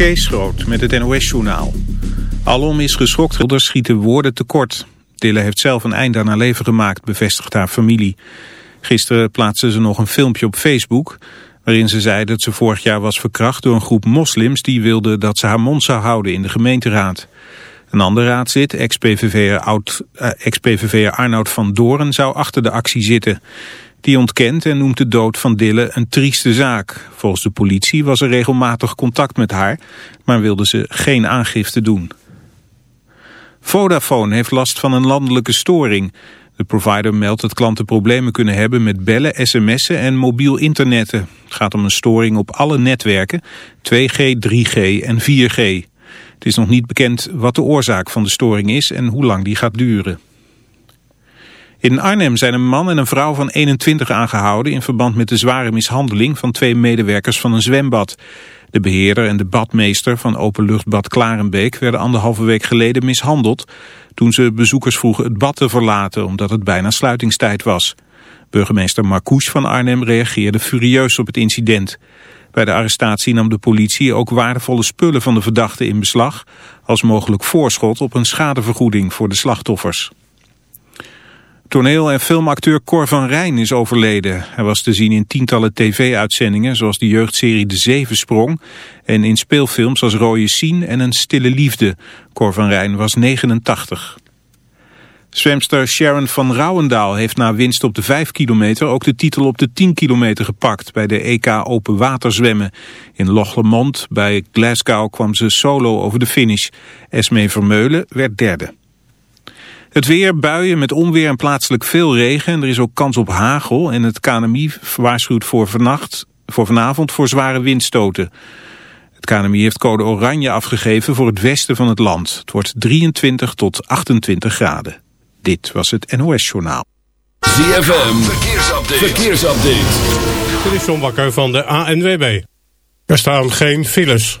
Kees Groot met het NOS-journaal. Alom is geschokt, er schieten woorden tekort. Dille heeft zelf een eind aan haar leven gemaakt, bevestigt haar familie. Gisteren plaatste ze nog een filmpje op Facebook... waarin ze zei dat ze vorig jaar was verkracht door een groep moslims... die wilden dat ze haar mond zou houden in de gemeenteraad. Een ander raadslid, ex-PVV'er ex Arnoud van Doren, zou achter de actie zitten... Die ontkent en noemt de dood van Dille een trieste zaak. Volgens de politie was er regelmatig contact met haar, maar wilde ze geen aangifte doen. Vodafone heeft last van een landelijke storing. De provider meldt dat klanten problemen kunnen hebben met bellen, sms'en en mobiel internetten. Het gaat om een storing op alle netwerken, 2G, 3G en 4G. Het is nog niet bekend wat de oorzaak van de storing is en hoe lang die gaat duren. In Arnhem zijn een man en een vrouw van 21 aangehouden... in verband met de zware mishandeling van twee medewerkers van een zwembad. De beheerder en de badmeester van openluchtbad Klarenbeek... werden anderhalve week geleden mishandeld... toen ze bezoekers vroegen het bad te verlaten... omdat het bijna sluitingstijd was. Burgemeester Marcouche van Arnhem reageerde furieus op het incident. Bij de arrestatie nam de politie ook waardevolle spullen van de verdachte in beslag... als mogelijk voorschot op een schadevergoeding voor de slachtoffers. Toneel- en filmacteur Cor van Rijn is overleden. Hij was te zien in tientallen tv-uitzendingen zoals de jeugdserie De Zevensprong... en in speelfilms als Rooie Sien en Een Stille Liefde. Cor van Rijn was 89. Zwemster Sharon van Rouwendaal heeft na winst op de 5 kilometer ook de titel op de 10 kilometer gepakt bij de EK Open Water zwemmen. In Loch Lomond bij Glasgow kwam ze solo over de finish. Esmee Vermeulen werd derde. Het weer, buien met onweer en plaatselijk veel regen. En er is ook kans op hagel. En het KNMI waarschuwt voor, vannacht, voor vanavond voor zware windstoten. Het KNMI heeft code oranje afgegeven voor het westen van het land. Het wordt 23 tot 28 graden. Dit was het NOS Journaal. ZFM, verkeersupdate. verkeersupdate. Dit is John Bakker van de ANWB. Er staan geen files.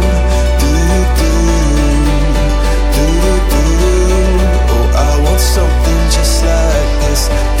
Christ.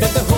that the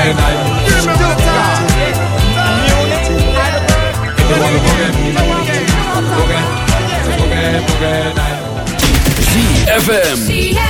Friday night. ZFM.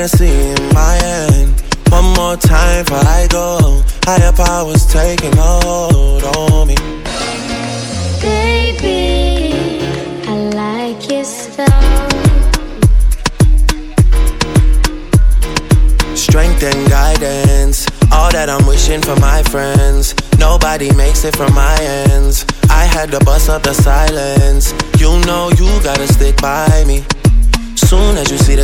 fantasy in my end. One more time before I go. Higher powers taking over.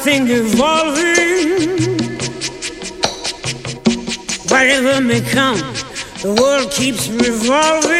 nothing evolving. Whatever may come, the world keeps revolving.